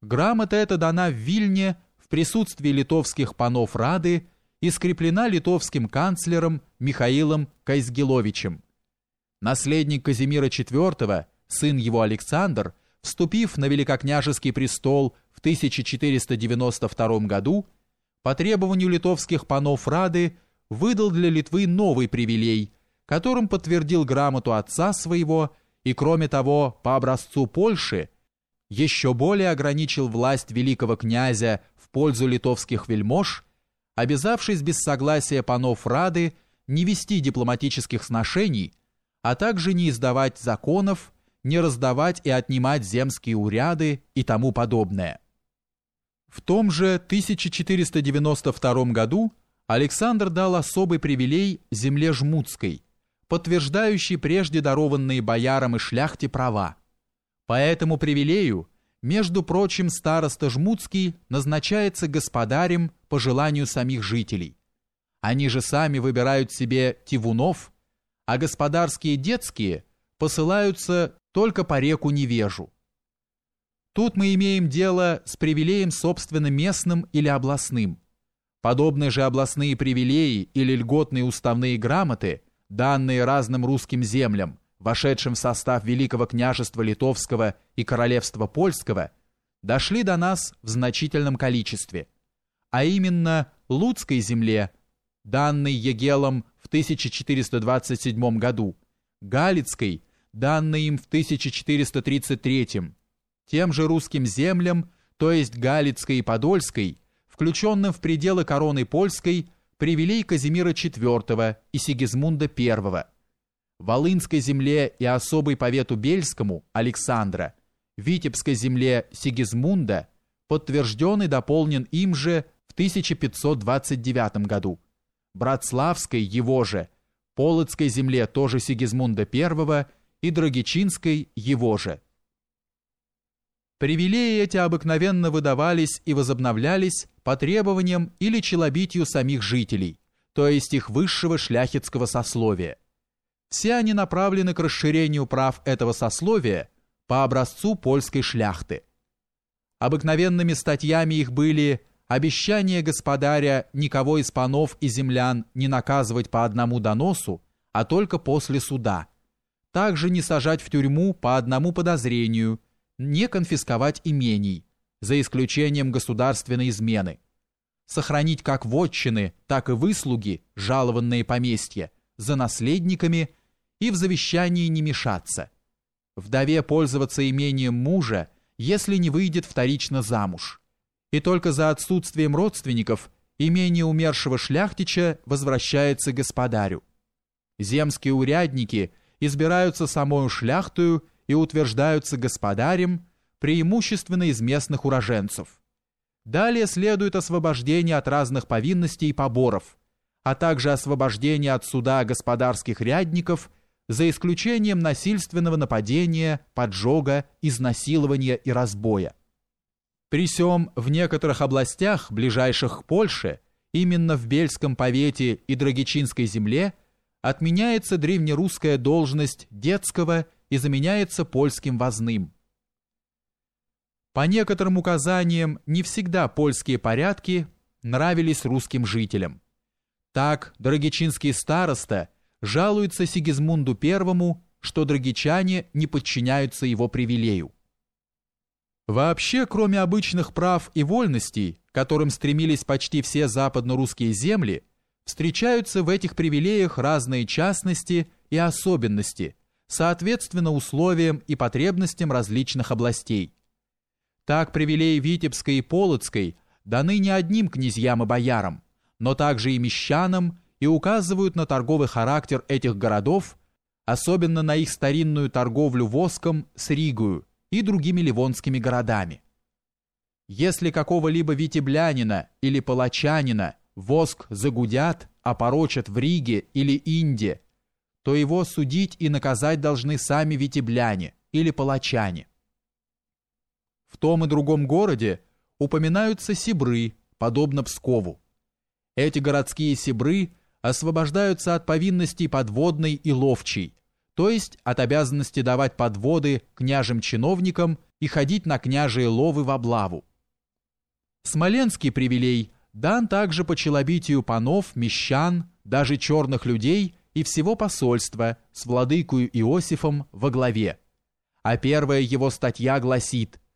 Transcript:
Грамота эта дана в Вильне в присутствии литовских панов Рады и скреплена литовским канцлером Михаилом Кайзгиловичем. Наследник Казимира IV, сын его Александр, вступив на великокняжеский престол в 1492 году, по требованию литовских панов Рады выдал для Литвы новый привилей, которым подтвердил грамоту отца своего и, кроме того, по образцу Польши, еще более ограничил власть великого князя в пользу литовских вельмож, обязавшись без согласия панов Рады не вести дипломатических сношений, а также не издавать законов, не раздавать и отнимать земские уряды и тому подобное. В том же 1492 году Александр дал особый привилей земле Жмутской, подтверждающий прежде дарованные боярам и шляхте права. По этому привилею, между прочим, староста Жмутский назначается господарем по желанию самих жителей. Они же сами выбирают себе тивунов, а господарские детские посылаются только по реку Невежу. Тут мы имеем дело с привилеем собственно местным или областным. Подобные же областные привилеи или льготные уставные грамоты, данные разным русским землям, вошедшим в состав Великого княжества Литовского и Королевства Польского, дошли до нас в значительном количестве, а именно Луцкой земле, данной Егелом в 1427 году, Галицкой, данной им в 1433 тем же русским землям, то есть Галицкой и Подольской, включенным в пределы короны польской, привилей Казимира IV и Сигизмунда I, Волынской земле и особой повету Бельскому Александра, Витебской земле Сигизмунда, подтвержден и дополнен им же в 1529 году, Братславской его же, Полоцкой земле тоже Сигизмунда I и Драгичинской его же. Привилеи эти обыкновенно выдавались и возобновлялись по требованиям или челобитию самих жителей, то есть их высшего шляхетского сословия. Все они направлены к расширению прав этого сословия по образцу польской шляхты. Обыкновенными статьями их были обещание господаря никого из панов и землян не наказывать по одному доносу, а только после суда, также не сажать в тюрьму по одному подозрению, не конфисковать имений, за исключением государственной измены, сохранить как вотчины, так и выслуги, жалованные поместья, за наследниками и в завещании не мешаться. Вдове пользоваться имением мужа, если не выйдет вторично замуж. И только за отсутствием родственников имение умершего шляхтича возвращается господарю. Земские урядники избираются самою шляхтою и утверждаются господарем, преимущественно из местных уроженцев. Далее следует освобождение от разных повинностей и поборов, а также освобождение от суда господарских рядников за исключением насильственного нападения, поджога, изнасилования и разбоя. При сём в некоторых областях, ближайших к Польше, именно в Бельском повете и Драгичинской земле, отменяется древнерусская должность детского и заменяется польским возным. По некоторым указаниям не всегда польские порядки нравились русским жителям. Так Драгичинский староста жалуется Сигизмунду I, что драгичане не подчиняются его привилею. Вообще, кроме обычных прав и вольностей, которым стремились почти все западно-русские земли, встречаются в этих привилеях разные частности и особенности, соответственно условиям и потребностям различных областей. Так привилеи Витебской и Полоцкой даны не одним князьям и боярам, но также и мещанам и указывают на торговый характер этих городов, особенно на их старинную торговлю воском с Ригою и другими ливонскими городами. Если какого-либо витеблянина или палачанина воск загудят, опорочат в Риге или Инде то его судить и наказать должны сами витебляне или палачане. В том и другом городе упоминаются сибры, подобно Пскову. Эти городские сибры освобождаются от повинностей подводной и ловчей, то есть от обязанности давать подводы княжим чиновникам и ходить на княжие ловы в облаву. Смоленский привилей дан также по челобитию панов, мещан, даже черных людей и всего посольства с владыкою Иосифом во главе. А первая его статья гласит –